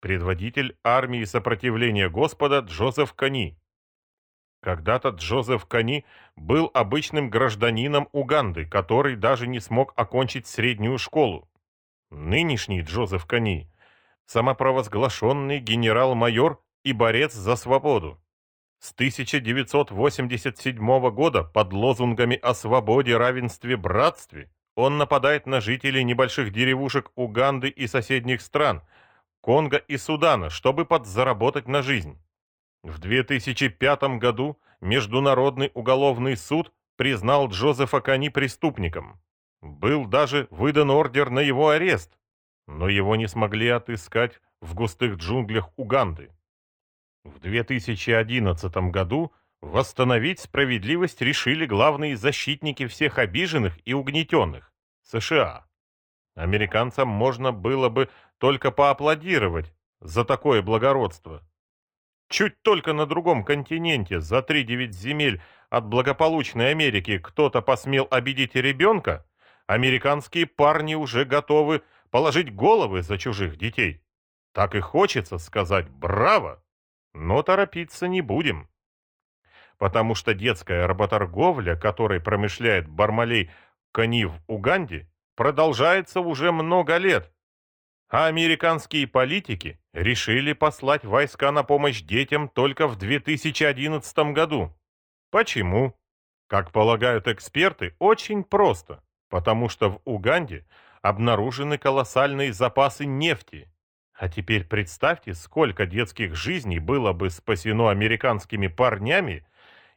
предводитель армии сопротивления Господа Джозеф Кани. Когда-то Джозеф Кани был обычным гражданином Уганды, который даже не смог окончить среднюю школу. Нынешний Джозеф Кани – самопровозглашенный генерал-майор и борец за свободу. С 1987 года под лозунгами о свободе, равенстве, братстве он нападает на жителей небольших деревушек Уганды и соседних стран, Конго и Судана, чтобы подзаработать на жизнь. В 2005 году Международный уголовный суд признал Джозефа Кани преступником. Был даже выдан ордер на его арест, но его не смогли отыскать в густых джунглях Уганды. В 2011 году восстановить справедливость решили главные защитники всех обиженных и угнетенных – США. Американцам можно было бы только поаплодировать за такое благородство. Чуть только на другом континенте, за 3-9 земель от благополучной Америки, кто-то посмел обидеть ребенка, американские парни уже готовы положить головы за чужих детей. Так и хочется сказать «браво», но торопиться не будем. Потому что детская работорговля, которой промышляет Бармалей Кани в Уганде, продолжается уже много лет, а американские политики решили послать войска на помощь детям только в 2011 году. Почему? Как полагают эксперты, очень просто. Потому что в Уганде обнаружены колоссальные запасы нефти. А теперь представьте, сколько детских жизней было бы спасено американскими парнями,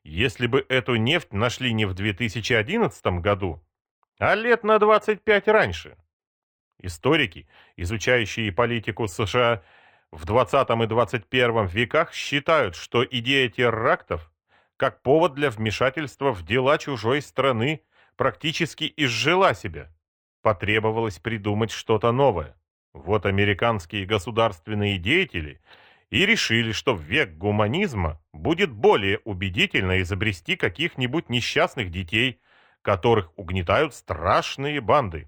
если бы эту нефть нашли не в 2011 году, а лет на 25 раньше. Историки, изучающие политику США в 20 и 21 веках, считают, что идея терактов как повод для вмешательства в дела чужой страны практически изжила себя. Потребовалось придумать что-то новое. Вот американские государственные деятели и решили, что в век гуманизма будет более убедительно изобрести каких-нибудь несчастных детей, которых угнетают страшные банды.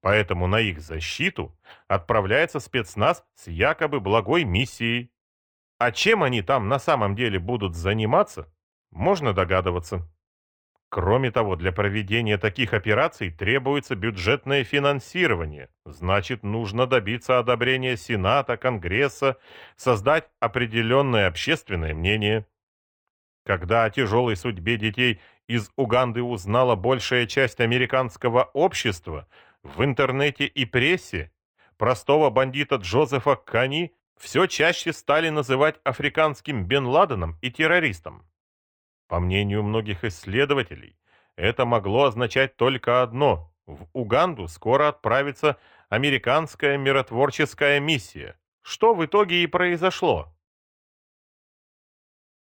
Поэтому на их защиту отправляется спецназ с якобы благой миссией. А чем они там на самом деле будут заниматься, можно догадываться. Кроме того, для проведения таких операций требуется бюджетное финансирование. Значит, нужно добиться одобрения Сената, Конгресса, создать определенное общественное мнение. Когда о тяжелой судьбе детей из Уганды узнала большая часть американского общества, в интернете и прессе простого бандита Джозефа Кани все чаще стали называть африканским Бен Ладеном и террористом. По мнению многих исследователей, это могло означать только одно – в Уганду скоро отправится американская миротворческая миссия, что в итоге и произошло.